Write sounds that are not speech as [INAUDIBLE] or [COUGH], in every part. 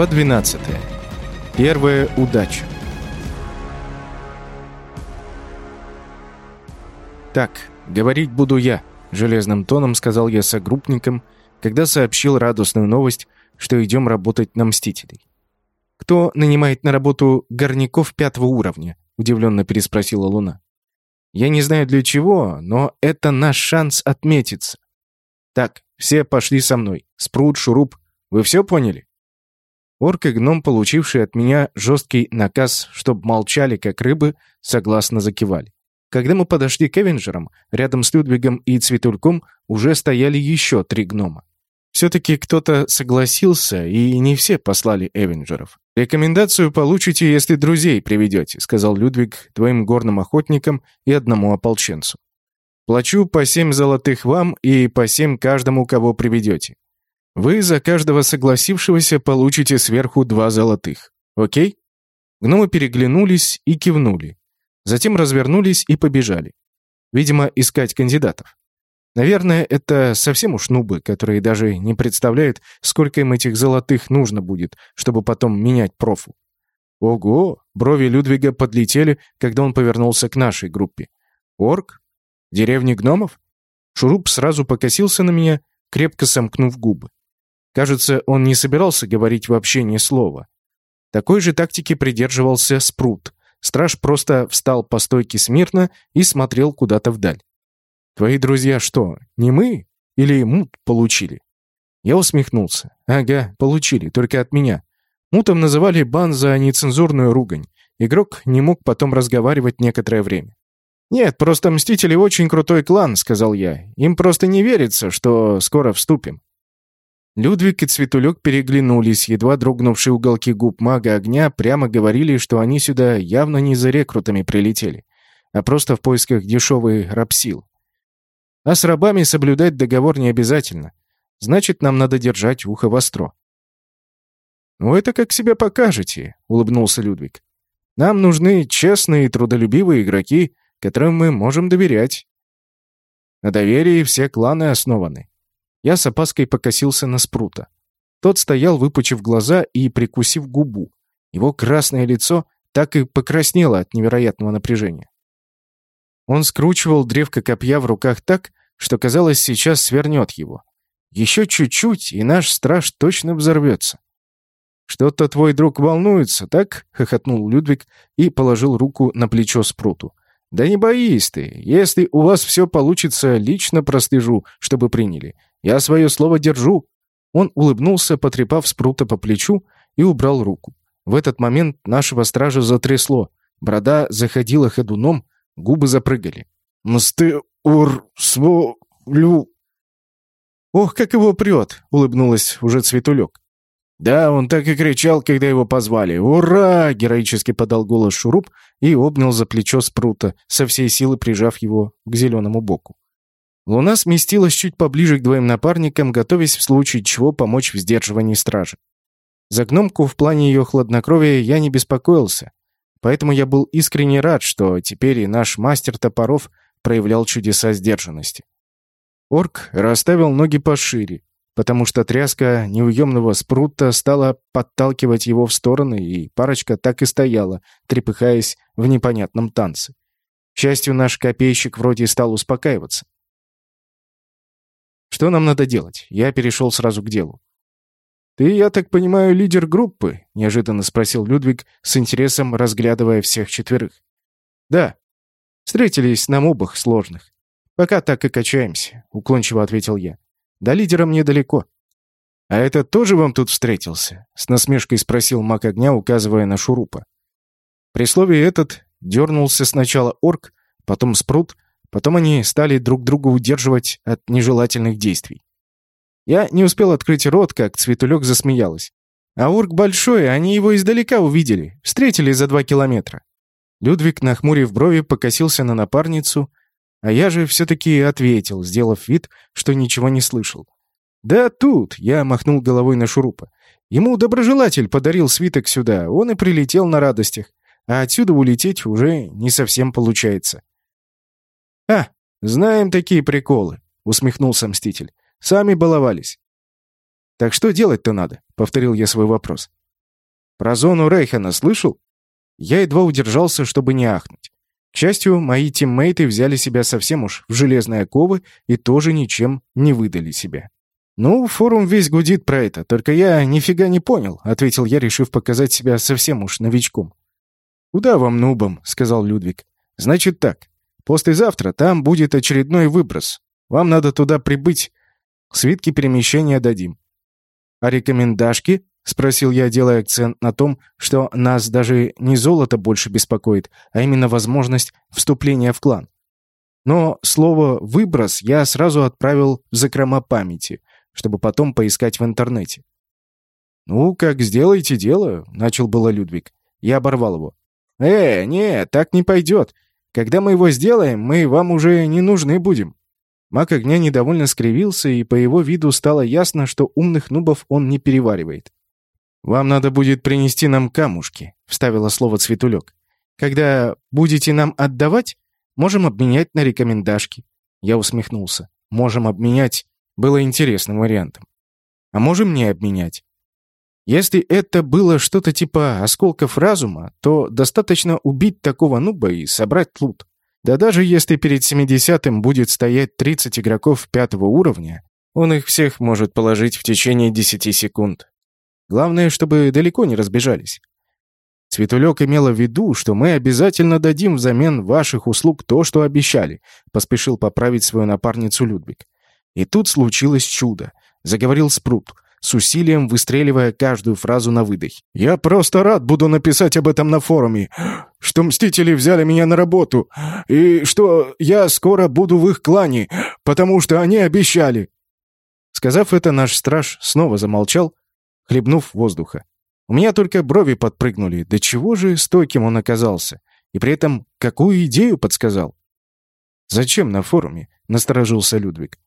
Глава 12. Первая удача. «Так, говорить буду я», — железным тоном сказал я согруппникам, когда сообщил радостную новость, что идем работать на Мстителей. «Кто нанимает на работу горняков пятого уровня?» — удивленно переспросила Луна. «Я не знаю для чего, но это наш шанс отметиться. Так, все пошли со мной. Спрут, Шуруп, вы все поняли?» Орк и гном, получившие от меня жесткий наказ, чтоб молчали, как рыбы, согласно закивали. Когда мы подошли к Эвенджерам, рядом с Людвигом и Цветульком уже стояли еще три гнома. Все-таки кто-то согласился, и не все послали Эвенджеров. «Рекомендацию получите, если друзей приведете», — сказал Людвиг двоим горным охотникам и одному ополченцу. «Плачу по семь золотых вам и по семь каждому, кого приведете. Вы за каждого согласившегося получите сверху два золотых. Окей?» Гномы переглянулись и кивнули. Затем развернулись и побежали. Видимо, искать кандидатов. Наверное, это совсем уж нубы, которые даже не представляют, сколько им этих золотых нужно будет, чтобы потом менять профу. Ого! Брови Людвига подлетели, когда он повернулся к нашей группе. Орк? Деревни гномов? Шуруп сразу покосился на меня, крепко сомкнув губы. Кажется, он не собирался говорить вообще ни слова. Такой же тактики придерживался Спрут, Страж просто встал по стойке смирно и смотрел куда-то вдаль. «Твои друзья что, не мы? Или мут получили?» Я усмехнулся. «Ага, получили, только от меня. Мутом называли бан за нецензурную ругань. Игрок не мог потом разговаривать некоторое время. «Нет, просто Мстители очень крутой клан», — сказал я. «Им просто не верится, что скоро вступим». Людвиг и Цветулек переглянулись, едва дрогнувшие уголки губ мага огня прямо говорили, что они сюда явно не за рекрутами прилетели, а просто в поисках дешевой рабсил. А с рабами соблюдать договор не обязательно. Значит, нам надо держать ухо востро. «Ну, это как себя покажете», — улыбнулся Людвиг. «Нам нужны честные и трудолюбивые игроки, которым мы можем доверять. На доверии все кланы основаны. Я с опаской покосился на Спрута. Тот стоял, выпучив глаза и прикусив губу. Его красное лицо так и покраснело от невероятного напряжения. Он скручивал древко копья в руках так, что, казалось, сейчас свернет его. Еще чуть-чуть, и наш страж точно взорвется. «Что-то твой друг волнуется, так?» — хохотнул Людвиг и положил руку на плечо Спруту. «Да не боись ты. Если у вас все получится, лично прослежу, чтобы приняли. Я свое слово держу!» Он улыбнулся, потрепав спрута по плечу, и убрал руку. В этот момент нашего стража затрясло. Борода заходила ходуном, губы запрыгали. «Мсты ур сволю!» «Ох, как его прет!» — улыбнулась уже Цветулек. «Да, он так и кричал, когда его позвали. Ура!» — героически подал голос Шуруп и обнял за плечо Спрута, со всей силы прижав его к зеленому боку. Луна сместилась чуть поближе к двоим напарникам, готовясь в случае чего помочь в сдерживании стражи. За гномку в плане ее хладнокровия я не беспокоился, поэтому я был искренне рад, что теперь и наш мастер топоров проявлял чудеса сдержанности. Орк расставил ноги пошире, потому что тряска неуемного спрута стала подталкивать его в стороны, и парочка так и стояла, трепыхаясь в непонятном танце. К счастью, наш копейщик вроде стал успокаиваться. Что нам надо делать? Я перешел сразу к делу. «Ты, я так понимаю, лидер группы?» — неожиданно спросил Людвиг, с интересом разглядывая всех четверых. «Да. Встретились на мобах сложных. Пока так и качаемся», — уклончиво ответил я. «До лидера мне далеко». «А это тоже вам тут встретился?» — с насмешкой спросил маг огня, указывая на шурупа. При слове «этот» дернулся сначала орк, потом спрут, Потом они стали друг друга удерживать от нежелательных действий. Я не успел открыть рот, как Цветулек засмеялась. А урк большой, они его издалека увидели, встретили за два километра. Людвиг, нахмурив брови, покосился на напарницу, а я же все-таки ответил, сделав вид, что ничего не слышал. «Да тут!» — я махнул головой на шурупа. «Ему доброжелатель подарил свиток сюда, он и прилетел на радостях, а отсюда улететь уже не совсем получается». «А, знаем такие приколы», — усмехнулся Мститель. «Сами баловались». «Так что делать-то надо?» — повторил я свой вопрос. Про зону Рейхана слышал?» Я едва удержался, чтобы не ахнуть. К счастью, мои тиммейты взяли себя совсем уж в железные оковы и тоже ничем не выдали себя. «Ну, форум весь гудит про это, только я нифига не понял», — ответил я, решив показать себя совсем уж новичком. «Куда вам, нубам?» — сказал Людвиг. «Значит так. Послезавтра там будет очередной выброс. Вам надо туда прибыть. Свитки перемещения дадим. А рекомендашки? Спросил я, делая акцент на том, что нас даже не золото больше беспокоит, а именно возможность вступления в клан. Но слово «выброс» я сразу отправил в закрома памяти, чтобы потом поискать в интернете. «Ну, как сделаете дело», — начал было Людвиг. Я оборвал его. «Э, не, так не пойдет. Когда мы его сделаем, мы вам уже не нужны будем». Маг огня недовольно скривился, и по его виду стало ясно, что умных нубов он не переваривает. «Вам надо будет принести нам камушки», — вставило слово Цветулек. «Когда будете нам отдавать, можем обменять на рекомендашки». Я усмехнулся. «Можем обменять» было интересным вариантом. «А можем не обменять». Если это было что-то типа осколков разума, то достаточно убить такого нуба и собрать лут. Да даже если перед 70-м будет стоять 30 игроков пятого уровня, он их всех может положить в течение 10 секунд. Главное, чтобы далеко не разбежались. Цветулек имела в виду, что мы обязательно дадим взамен ваших услуг то, что обещали, поспешил поправить свою напарницу Людвиг. И тут случилось чудо. Заговорил Спрут с усилием выстреливая каждую фразу на выдох. «Я просто рад буду написать об этом на форуме, что Мстители взяли меня на работу, и что я скоро буду в их клане, потому что они обещали». Сказав это, наш страж снова замолчал, хлебнув воздуха. У меня только брови подпрыгнули. До чего же стойким он оказался? И при этом какую идею подсказал? «Зачем на форуме?» — насторожился Людвиг.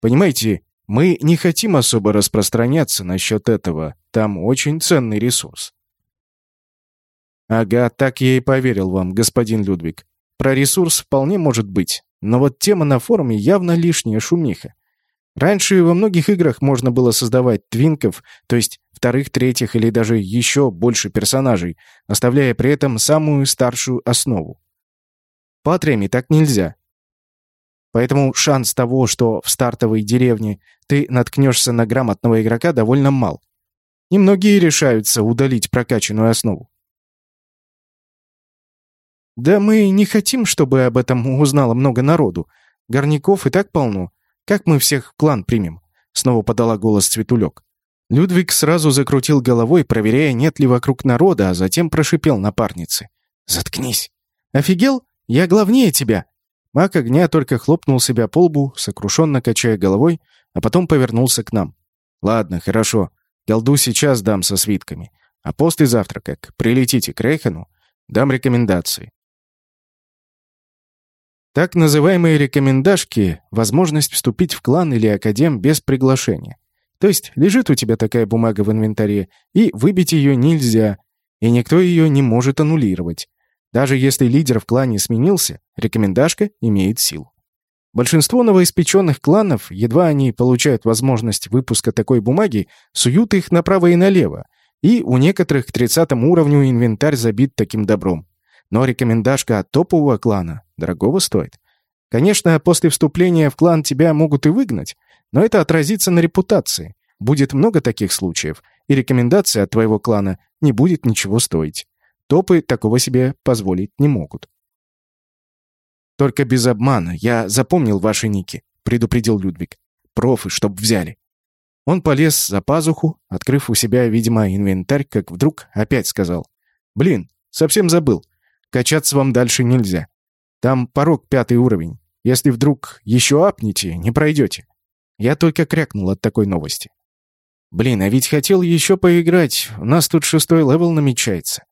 «Понимаете, мы не хотим особо распространяться насчет этого. Там очень ценный ресурс. Ага, так я и поверил вам, господин Людвиг. Про ресурс вполне может быть. Но вот тема на форуме явно лишняя шумиха. Раньше во многих играх можно было создавать твинков, то есть вторых, третьих или даже еще больше персонажей, оставляя при этом самую старшую основу. Патриами так нельзя. Поэтому шанс того, что в стартовой деревне ты наткнешься на грамотного игрока, довольно мал. Немногие решаются удалить прокачанную основу. «Да мы не хотим, чтобы об этом узнало много народу. Горняков и так полно. Как мы всех клан примем?» Снова подала голос Цветулек. Людвиг сразу закрутил головой, проверяя, нет ли вокруг народа, а затем прошипел напарнице. «Заткнись!» «Офигел? Я главнее тебя!» Маг огня только хлопнул себя по лбу, сокрушенно качая головой, а потом повернулся к нам. «Ладно, хорошо. Голду сейчас дам со свитками. А послезавтра, как прилетите к Рейхану, дам рекомендации». Так называемые рекомендашки — возможность вступить в клан или академ без приглашения. То есть лежит у тебя такая бумага в инвентаре, и выбить ее нельзя, и никто ее не может аннулировать. Даже если лидер в клане сменился, рекомендашка имеет силу. Большинство новоиспеченных кланов, едва они получают возможность выпуска такой бумаги, суют их направо и налево, и у некоторых к 30 уровню инвентарь забит таким добром. Но рекомендашка от топового клана дорогого стоит. Конечно, после вступления в клан тебя могут и выгнать, но это отразится на репутации. Будет много таких случаев, и рекомендация от твоего клана не будет ничего стоить. Топы такого себе позволить не могут. «Только без обмана. Я запомнил ваши ники», — предупредил Людвиг. «Профы, чтоб взяли». Он полез за пазуху, открыв у себя, видимо, инвентарь, как вдруг опять сказал. «Блин, совсем забыл. Качаться вам дальше нельзя. Там порог пятый уровень. Если вдруг еще апнете, не пройдете». Я только крякнул от такой новости. «Блин, а ведь хотел еще поиграть. У нас тут шестой левел намечается.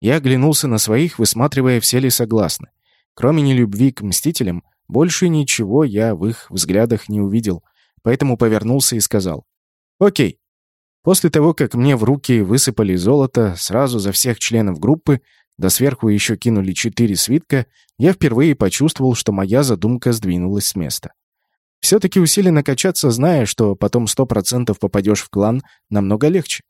Я оглянулся на своих, высматривая, все ли согласны. Кроме нелюбви к мстителям, больше ничего я в их взглядах не увидел, поэтому повернулся и сказал. «Окей». После того, как мне в руки высыпали золото сразу за всех членов группы, да сверху еще кинули четыре свитка, я впервые почувствовал, что моя задумка сдвинулась с места. Все-таки усиленно качаться, зная, что потом сто процентов попадешь в клан, намного легче.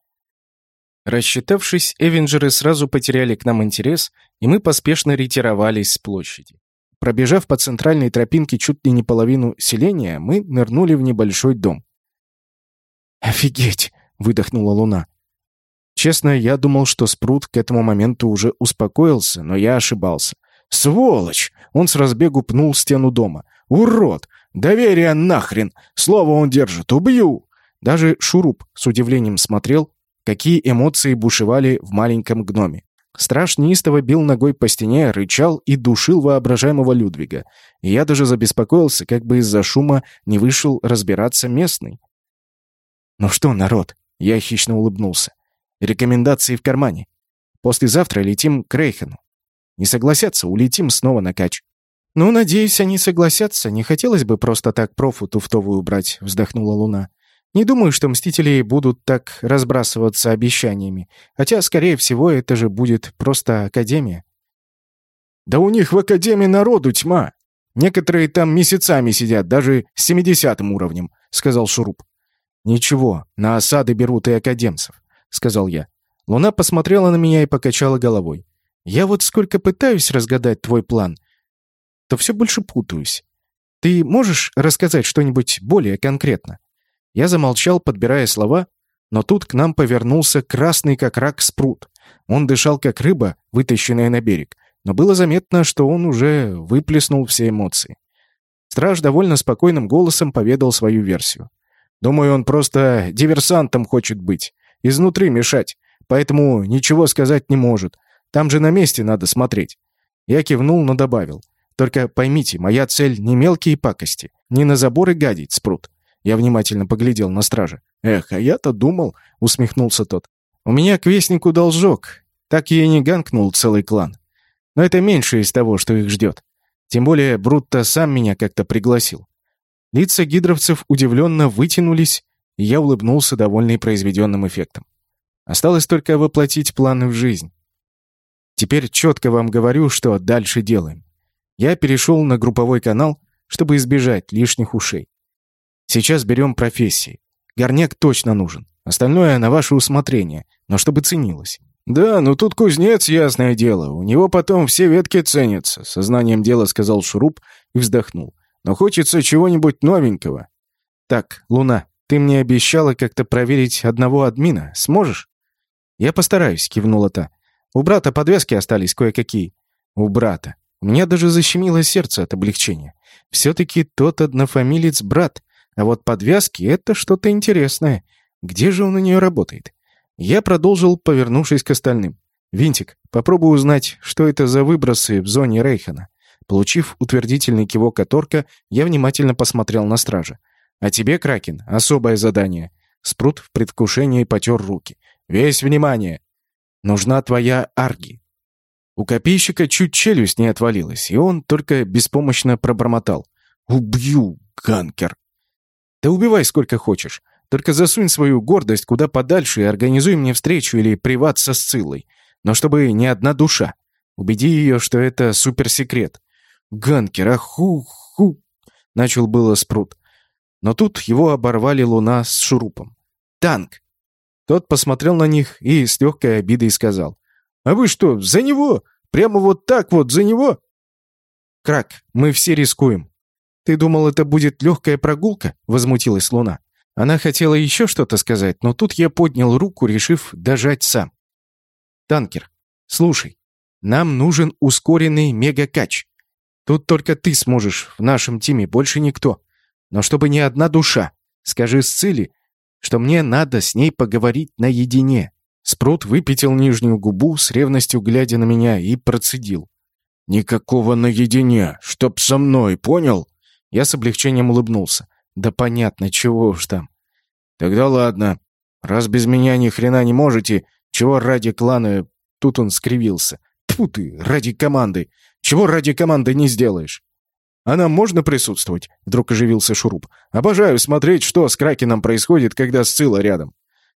Рассчитавшись, эвенджеры сразу потеряли к нам интерес, и мы поспешно ретировались с площади. Пробежав по центральной тропинке чуть ли не половину селения, мы нырнули в небольшой дом. «Офигеть!» — выдохнула Луна. Честно, я думал, что Спрут к этому моменту уже успокоился, но я ошибался. «Сволочь!» — он с разбегу пнул стену дома. «Урод! Доверие нахрен! Слово он держит! Убью!» Даже Шуруп с удивлением смотрел, какие эмоции бушевали в маленьком гноме. Страж неистово бил ногой по стене, рычал и душил воображаемого Людвига. И я даже забеспокоился, как бы из-за шума не вышел разбираться местный. «Ну что, народ?» — я хищно улыбнулся. «Рекомендации в кармане. Послезавтра летим к Рейхену. Не согласятся, улетим снова на кач». «Ну, надеюсь, они согласятся. Не хотелось бы просто так профу туфтовую брать», — вздохнула Луна. Не думаю, что Мстители будут так разбрасываться обещаниями. Хотя, скорее всего, это же будет просто Академия. Да у них в Академии народу тьма. Некоторые там месяцами сидят, даже с семидесятым уровнем, сказал Шуруп. Ничего, на осады берут и академцев, сказал я. Луна посмотрела на меня и покачала головой. Я вот сколько пытаюсь разгадать твой план, то все больше путаюсь. Ты можешь рассказать что-нибудь более конкретно? Я замолчал, подбирая слова, но тут к нам повернулся красный как рак спрут. Он дышал как рыба, вытащенная на берег, но было заметно, что он уже выплеснул все эмоции. Страж довольно спокойным голосом поведал свою версию. «Думаю, он просто диверсантом хочет быть, изнутри мешать, поэтому ничего сказать не может. Там же на месте надо смотреть». Я кивнул, но добавил. «Только поймите, моя цель не мелкие пакости, не на заборы гадить, спрут. Я внимательно поглядел на стража. «Эх, а я-то думал», — усмехнулся тот. «У меня к вестнику должок. Так я и не ганкнул целый клан. Но это меньше из того, что их ждет. Тем более Брутто сам меня как-то пригласил». Лица гидровцев удивленно вытянулись, и я улыбнулся, довольный произведенным эффектом. Осталось только воплотить планы в жизнь. Теперь четко вам говорю, что дальше делаем. Я перешел на групповой канал, чтобы избежать лишних ушей. Сейчас берем профессии. Горняк точно нужен. Остальное на ваше усмотрение, но чтобы ценилось. «Да, ну тут кузнец, ясное дело. У него потом все ветки ценятся», — сознанием дела сказал Шуруп и вздохнул. «Но хочется чего-нибудь новенького». «Так, Луна, ты мне обещала как-то проверить одного админа. Сможешь?» «Я постараюсь», — кивнула та. «У брата подвески остались кое-какие». «У брата». У меня даже защемило сердце от облегчения. Все-таки тот однофамилец брат. А вот подвязки — это что-то интересное. Где же он у нее работает? Я продолжил, повернувшись к остальным. «Винтик, попробуй узнать, что это за выбросы в зоне Рейхана». Получив утвердительный кивок от орка, я внимательно посмотрел на стража. «А тебе, Кракен, особое задание». Спрут в предвкушении потер руки. «Весь внимание! Нужна твоя арги». У копейщика чуть челюсть не отвалилась, и он только беспомощно пробормотал. «Убью, ганкер!» Да убивай сколько хочешь. Только засунь свою гордость куда подальше и организуй мне встречу или приват со Сциллой. Но чтобы не одна душа. Убеди ее, что это суперсекрет. Ганкер, аху-ху!» Начал было спрут. Но тут его оборвали луна с шурупом. «Танк!» Тот посмотрел на них и с легкой обидой сказал. «А вы что, за него? Прямо вот так вот, за него?» «Крак, мы все рискуем. «Ты думал, это будет легкая прогулка?» — возмутилась Луна. Она хотела еще что-то сказать, но тут я поднял руку, решив дожать сам. «Танкер, слушай, нам нужен ускоренный мегакач. Тут только ты сможешь, в нашем тиме больше никто. Но чтобы ни одна душа. Скажи Сциле, что мне надо с ней поговорить наедине». Спрут выпятил нижнюю губу, с ревностью глядя на меня, и процедил. «Никакого наедине, чтоб со мной, понял? Я с облегчением улыбнулся. Да понятно, чего уж там. Тогда ладно. Раз без меня ни хрена не можете, чего ради клана... Тут он скривился. Тьфу ты, ради команды. Чего ради команды не сделаешь? А нам можно присутствовать? Вдруг оживился Шуруп. Обожаю смотреть, что с Кракеном происходит, когда Сцилла рядом.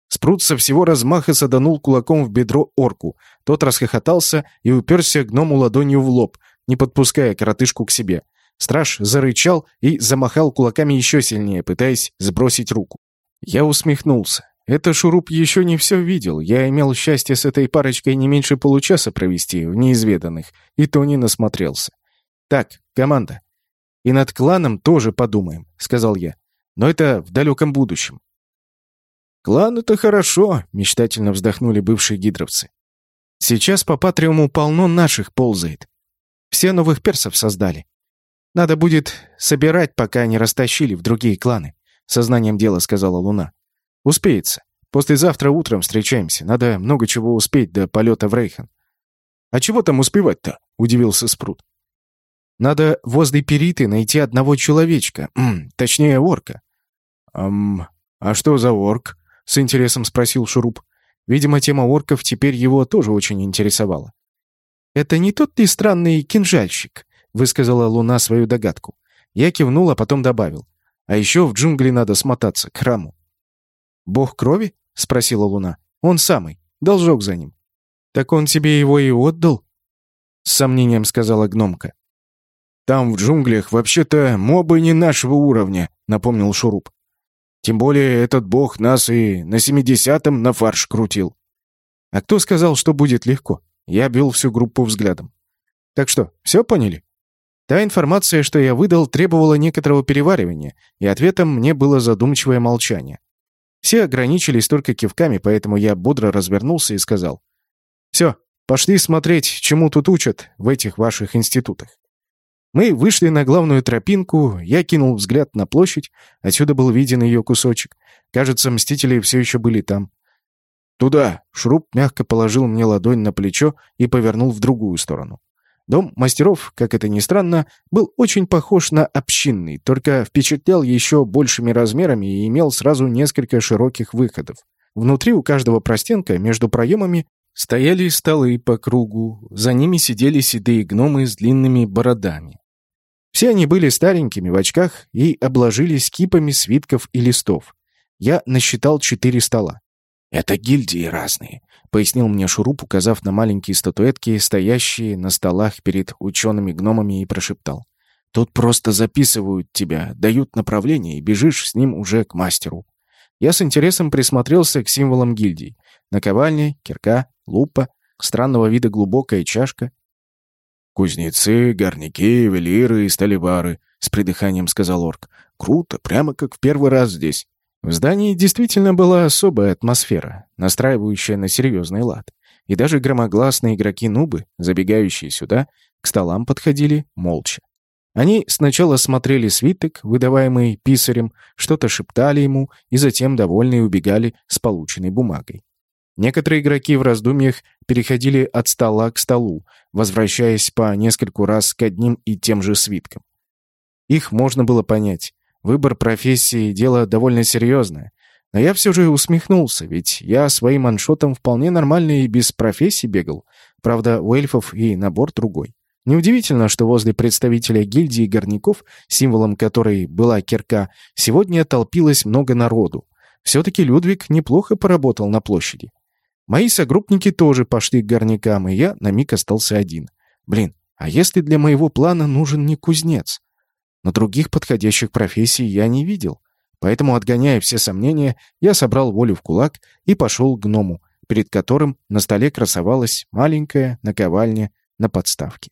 Спрут со всего размаха саданул кулаком в бедро орку. Тот расхохотался и уперся гному ладонью в лоб, не подпуская коротышку к себе. Страж зарычал и замахал кулаками еще сильнее, пытаясь сбросить руку. Я усмехнулся. это Шуруп еще не все видел. Я имел счастье с этой парочкой не меньше получаса провести в неизведанных, и то не насмотрелся. Так, команда. И над кланом тоже подумаем, сказал я. Но это в далеком будущем. «Клан — это хорошо», — мечтательно вздохнули бывшие гидровцы. «Сейчас по Патриуму полно наших ползает. Все новых персов создали. Надо будет собирать, пока не растащили в другие кланы», — сознанием дела сказала Луна. «Успеется. Послезавтра утром встречаемся. Надо много чего успеть до полета в Рейхан». «А чего там успевать-то?» — удивился Спрут. «Надо возле Периты найти одного человечка, [CLEARS THROAT] точнее, орка». «Ам, а что за орк?» — с интересом спросил Шуруп. Видимо, тема орков теперь его тоже очень интересовала. «Это не тот ли странный кинжальщик?» — высказала Луна свою догадку. Я кивнул, а потом добавил. «А еще в джунгли надо смотаться, к храму». «Бог крови?» — спросила Луна. «Он самый. Должок за ним». «Так он тебе его и отдал?» С сомнением сказала гномка. «Там, в джунглях, вообще-то мобы не нашего уровня», — напомнил Шуруп. Тем более этот бог нас и на семидесятом на фарш крутил. А кто сказал, что будет легко? Я бил всю группу взглядом. Так что, все поняли? Та информация, что я выдал, требовала некоторого переваривания, и ответом мне было задумчивое молчание. Все ограничились только кивками, поэтому я бодро развернулся и сказал. «Все, пошли смотреть, чему тут учат в этих ваших институтах». Мы вышли на главную тропинку, я кинул взгляд на площадь, отсюда был виден ее кусочек. Кажется, мстители все еще были там. «Туда!» — Шруб мягко положил мне ладонь на плечо и повернул в другую сторону. Дом мастеров, как это ни странно, был очень похож на общинный, только впечатлял еще большими размерами и имел сразу несколько широких выходов. Внутри у каждого простенка между проемами стояли столы по кругу, за ними сидели седые гномы с длинными бородами. Все они были старенькими в очках и обложились кипами свитков и листов. Я насчитал четыре стола. «Это гильдии разные», — пояснил мне Шуруп, указав на маленькие статуэтки, стоящие на столах перед учеными-гномами, и прошептал. «Тут просто записывают тебя, дают направление, и бежишь с ним уже к мастеру». Я с интересом присмотрелся к символам гильдий. Наковальня, кирка, лупа, странного вида глубокая чашка, «Кузнецы, горняки, ювелиры и столевары», — с придыханием сказал орк. «Круто, прямо как в первый раз здесь». В здании действительно была особая атмосфера, настраивающая на серьезный лад. И даже громогласные игроки-нубы, забегающие сюда, к столам подходили молча. Они сначала смотрели свиток, выдаваемый писарем, что-то шептали ему и затем довольные убегали с полученной бумагой. Некоторые игроки в раздумьях переходили от стола к столу, возвращаясь по нескольку раз к одним и тем же свиткам. Их можно было понять. Выбор профессии — дело довольно серьезное. Но я все же усмехнулся, ведь я своим аншотом вполне нормально и без профессии бегал. Правда, у эльфов и набор другой. Неудивительно, что возле представителя гильдии горняков, символом которой была кирка, сегодня толпилось много народу. Все-таки Людвиг неплохо поработал на площади. Мои согруппники тоже пошли к горнякам, и я на миг остался один. Блин, а если для моего плана нужен не кузнец? Но других подходящих профессий я не видел. Поэтому, отгоняя все сомнения, я собрал волю в кулак и пошел к гному, перед которым на столе красовалась маленькая наковальня на подставке.